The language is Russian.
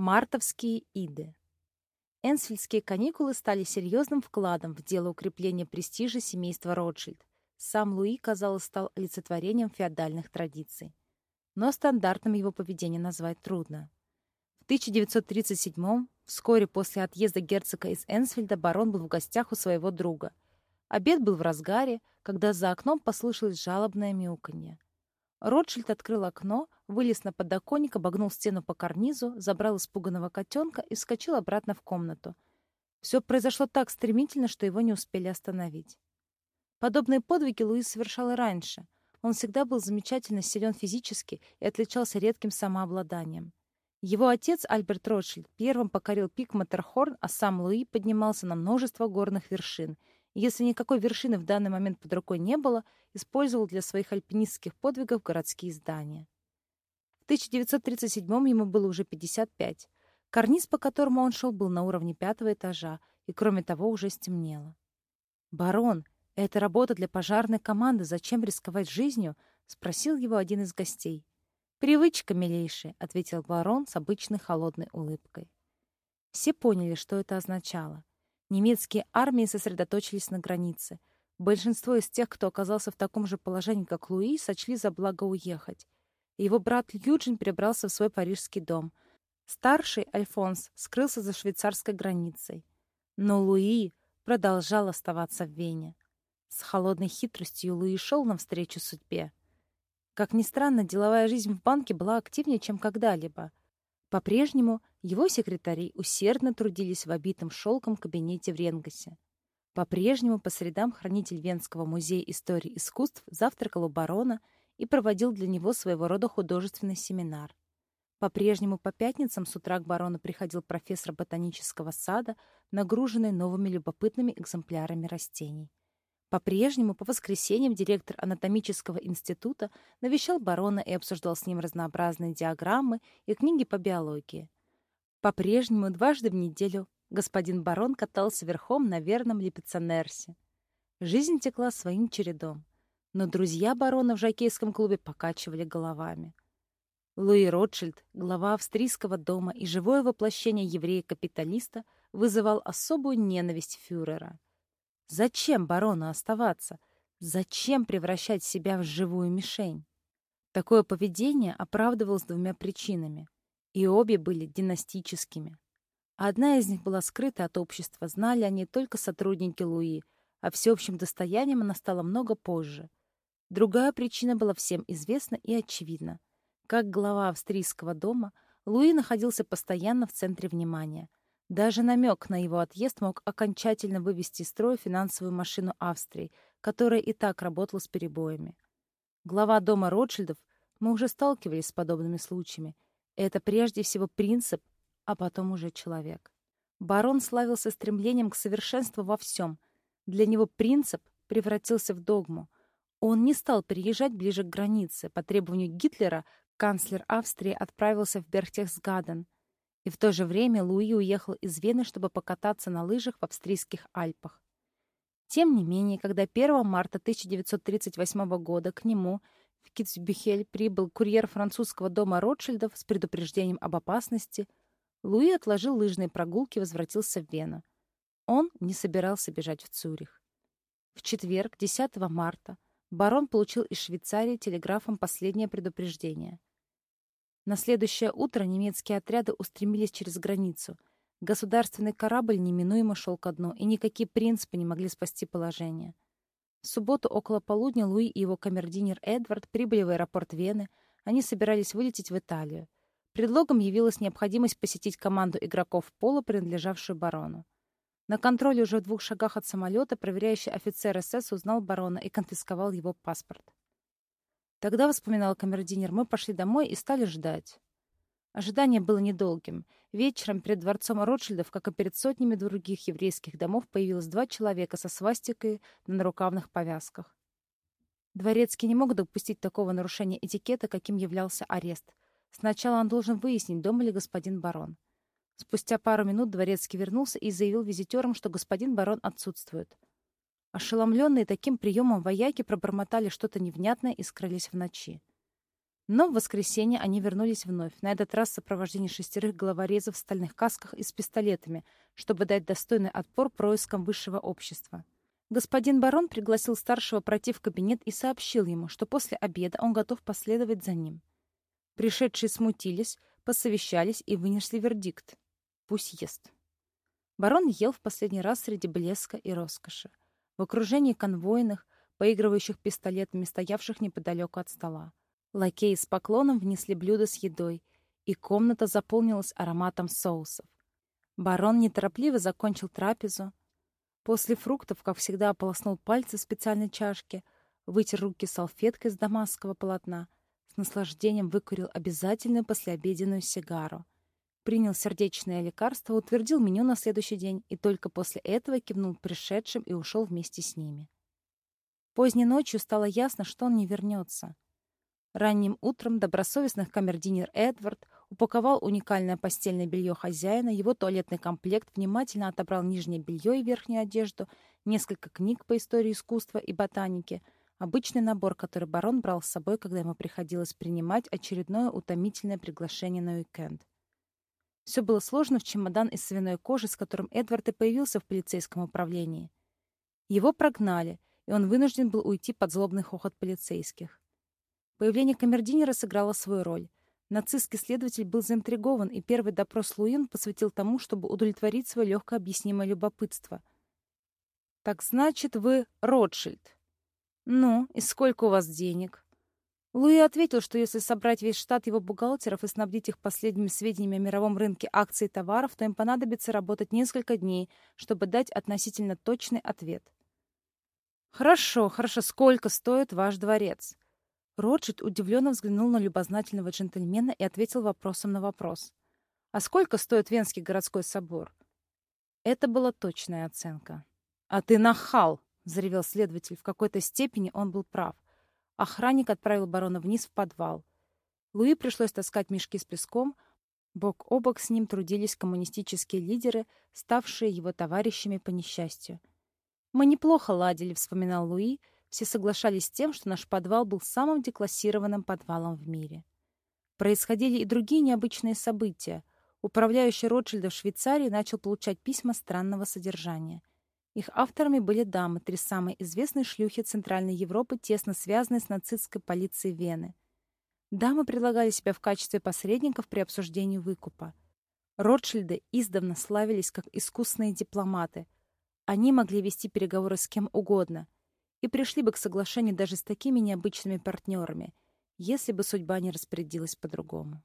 Мартовские иды. Энсфильдские каникулы стали серьезным вкладом в дело укрепления престижа семейства Ротшильд. Сам Луи, казалось, стал олицетворением феодальных традиций. Но стандартным его поведение назвать трудно. В 1937 вскоре после отъезда герцога из Энсфильда, барон был в гостях у своего друга. Обед был в разгаре, когда за окном послышалось жалобное мяуканье. Ротшильд открыл окно, вылез на подоконник, обогнул стену по карнизу, забрал испуганного котенка и вскочил обратно в комнату. Все произошло так стремительно, что его не успели остановить. Подобные подвиги Луис совершал и раньше. Он всегда был замечательно силен физически и отличался редким самообладанием. Его отец, Альберт Ротшильд, первым покорил пик Матерхорн, а сам Луи поднимался на множество горных вершин — если никакой вершины в данный момент под рукой не было, использовал для своих альпинистских подвигов городские здания. В 1937 ему было уже 55. Карниз, по которому он шел, был на уровне пятого этажа, и, кроме того, уже стемнело. «Барон, это работа для пожарной команды, зачем рисковать жизнью?» — спросил его один из гостей. «Привычка, милейший», — ответил барон с обычной холодной улыбкой. Все поняли, что это означало. Немецкие армии сосредоточились на границе. Большинство из тех, кто оказался в таком же положении, как Луи, сочли за благо уехать. Его брат Юджин перебрался в свой парижский дом. Старший, Альфонс, скрылся за швейцарской границей. Но Луи продолжал оставаться в Вене. С холодной хитростью Луи шел навстречу судьбе. Как ни странно, деловая жизнь в банке была активнее, чем когда-либо. По-прежнему его секретари усердно трудились в обитом шелком кабинете в Ренгасе. По-прежнему по средам хранитель Венского музея истории искусств завтракал у барона и проводил для него своего рода художественный семинар. По-прежнему по пятницам с утра к барону приходил профессор ботанического сада, нагруженный новыми любопытными экземплярами растений. По-прежнему по воскресеньям директор анатомического института навещал барона и обсуждал с ним разнообразные диаграммы и книги по биологии. По-прежнему дважды в неделю господин барон катался верхом на верном липецанерсе. Жизнь текла своим чередом, но друзья барона в жокейском клубе покачивали головами. Луи Ротшильд, глава австрийского дома и живое воплощение еврея-капиталиста, вызывал особую ненависть фюрера — Зачем барону оставаться? Зачем превращать себя в живую мишень? Такое поведение оправдывалось двумя причинами, и обе были династическими. Одна из них была скрыта от общества, знали они только сотрудники Луи, а всеобщим достоянием она стала много позже. Другая причина была всем известна и очевидна. Как глава австрийского дома, Луи находился постоянно в центре внимания, даже намек на его отъезд мог окончательно вывести из строя финансовую машину Австрии, которая и так работала с перебоями. Глава дома Ротшильдов, мы уже сталкивались с подобными случаями. Это прежде всего принцип, а потом уже человек. Барон славился стремлением к совершенству во всем. Для него принцип превратился в догму. Он не стал переезжать ближе к границе. По требованию Гитлера канцлер Австрии отправился в Берхтесгаден — и в то же время Луи уехал из Вены, чтобы покататься на лыжах в австрийских Альпах. Тем не менее, когда 1 марта 1938 года к нему в Китсбюхель прибыл курьер французского дома Ротшильдов с предупреждением об опасности, Луи отложил лыжные прогулки и возвратился в Вену. Он не собирался бежать в Цюрих. В четверг, 10 марта, барон получил из Швейцарии телеграфом последнее предупреждение. На следующее утро немецкие отряды устремились через границу. Государственный корабль неминуемо шел ко дну, и никакие принципы не могли спасти положение. В субботу около полудня Луи и его камердинер Эдвард прибыли в аэропорт Вены. Они собирались вылететь в Италию. Предлогом явилась необходимость посетить команду игроков пола, принадлежавшую барону. На контроле уже в двух шагах от самолета проверяющий офицер СС узнал барона и конфисковал его паспорт. Тогда, вспоминал камердинер, мы пошли домой и стали ждать. Ожидание было недолгим. Вечером перед дворцом Ротшильдов, как и перед сотнями других еврейских домов, появилось два человека со свастикой на нарукавных повязках. Дворецкий не мог допустить такого нарушения этикета, каким являлся арест. Сначала он должен выяснить, дома ли господин барон. Спустя пару минут дворецкий вернулся и заявил визитерам, что господин барон отсутствует. Ошеломленные таким приемом вояки пробормотали что-то невнятное и скрылись в ночи. Но в воскресенье они вернулись вновь, на этот раз в сопровождении шестерых головорезов в стальных касках и с пистолетами, чтобы дать достойный отпор проискам высшего общества. Господин барон пригласил старшего пройти в кабинет и сообщил ему, что после обеда он готов последовать за ним. Пришедшие смутились, посовещались и вынесли вердикт. Пусть ест. Барон ел в последний раз среди блеска и роскоши, в окружении конвойных, поигрывающих пистолетами, стоявших неподалеку от стола. Лакеи с поклоном внесли блюдо с едой, и комната заполнилась ароматом соусов. Барон неторопливо закончил трапезу. После фруктов, как всегда, ополоснул пальцы в специальной чашке, вытер руки салфеткой из дамасского полотна, с наслаждением выкурил обязательную послеобеденную сигару, принял сердечное лекарство, утвердил меню на следующий день и только после этого кивнул пришедшим и ушел вместе с ними. Поздней ночью стало ясно, что он не вернется — Ранним утром добросовестный камердинер Эдвард упаковал уникальное постельное белье хозяина, его туалетный комплект, внимательно отобрал нижнее белье и верхнюю одежду, несколько книг по истории искусства и ботаники, обычный набор, который барон брал с собой, когда ему приходилось принимать очередное утомительное приглашение на уикенд. Все было сложно в чемодан из свиной кожи, с которым Эдвард и появился в полицейском управлении. Его прогнали, и он вынужден был уйти под злобный хохот полицейских. Появление камердинера сыграло свою роль. Нацистский следователь был заинтригован, и первый допрос Луин посвятил тому, чтобы удовлетворить свое легко объяснимое любопытство. «Так значит, вы Ротшильд?» «Ну, и сколько у вас денег?» Луи ответил, что если собрать весь штат его бухгалтеров и снабдить их последними сведениями о мировом рынке акций и товаров, то им понадобится работать несколько дней, чтобы дать относительно точный ответ. «Хорошо, хорошо. Сколько стоит ваш дворец?» Роджет удивленно взглянул на любознательного джентльмена и ответил вопросом на вопрос. «А сколько стоит Венский городской собор?» Это была точная оценка. «А ты нахал!» — заревел следователь. В какой-то степени он был прав. Охранник отправил барона вниз в подвал. Луи пришлось таскать мешки с песком. Бок о бок с ним трудились коммунистические лидеры, ставшие его товарищами по несчастью. «Мы неплохо ладили», — вспоминал Луи, — все соглашались с тем, что наш подвал был самым деклассированным подвалом в мире. Происходили и другие необычные события. Управляющий Ротшильда в Швейцарии начал получать письма странного содержания. Их авторами были дамы, три самые известные шлюхи Центральной Европы, тесно связанные с нацистской полицией Вены. Дамы предлагали себя в качестве посредников при обсуждении выкупа. Ротшильды издавна славились как искусные дипломаты. Они могли вести переговоры с кем угодно — и пришли бы к соглашению даже с такими необычными партнерами, если бы судьба не распорядилась по-другому.